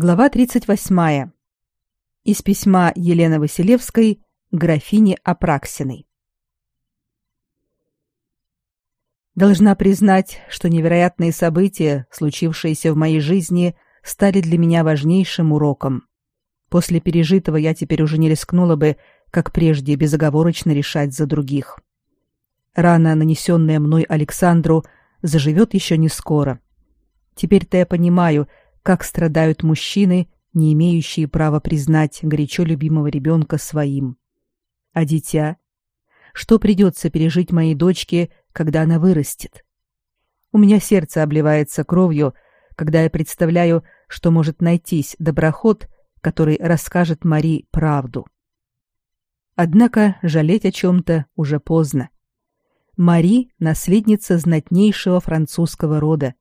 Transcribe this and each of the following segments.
Глава 38. Из письма Елены Василевской графине Апраксиной. Должна признать, что невероятные события, случившиеся в моей жизни, стали для меня важнейшим уроком. После пережитого я теперь уже не рискнула бы, как прежде, безоговорочно решать за других. Рана, нанесенная мной Александру, заживет еще не скоро. Теперь-то я понимаю, как страдают мужчины, не имеющие права признать горячо любимого ребенка своим. А дитя? Что придется пережить моей дочке, когда она вырастет? У меня сердце обливается кровью, когда я представляю, что может найтись доброход, который расскажет Мари правду. Однако жалеть о чем-то уже поздно. Мари — наследница знатнейшего французского рода.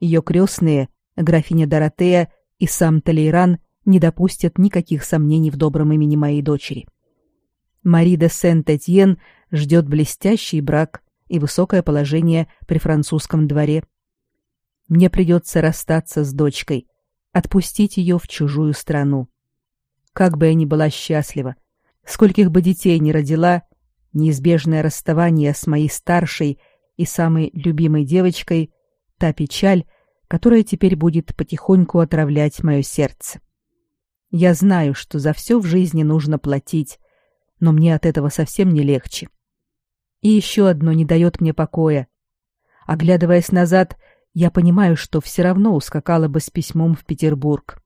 Ее крестные Графиня Доротея и сам Толейран не допустят никаких сомнений в добром имени моей дочери. Мари де Сент-Этьен ждет блестящий брак и высокое положение при французском дворе. Мне придется расстаться с дочкой, отпустить ее в чужую страну. Как бы я ни была счастлива, скольких бы детей не родила, неизбежное расставание с моей старшей и самой любимой девочкой, та печаль, которая теперь будет потихоньку отравлять мое сердце. Я знаю, что за все в жизни нужно платить, но мне от этого совсем не легче. И еще одно не дает мне покоя. Оглядываясь назад, я понимаю, что все равно ускакала бы с письмом в Петербург.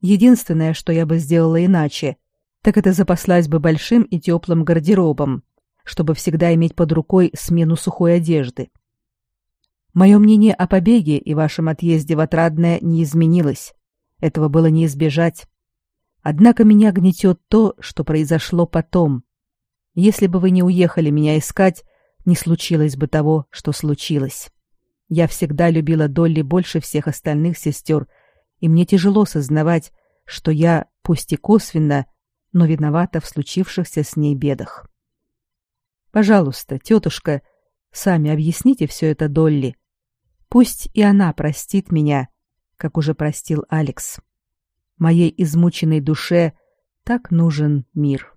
Единственное, что я бы сделала иначе, так это запаслась бы большим и теплым гардеробом, чтобы всегда иметь под рукой смену сухой одежды. Мое мнение о побеге и вашем отъезде в Отрадное не изменилось. Этого было не избежать. Однако меня гнетет то, что произошло потом. Если бы вы не уехали меня искать, не случилось бы того, что случилось. Я всегда любила Долли больше всех остальных сестер, и мне тяжело сознавать, что я, пусть и косвенно, но виновата в случившихся с ней бедах. Пожалуйста, тетушка, сами объясните все это Долли, Пусть и она простит меня, как уже простил Алекс. Моей измученной душе так нужен мир.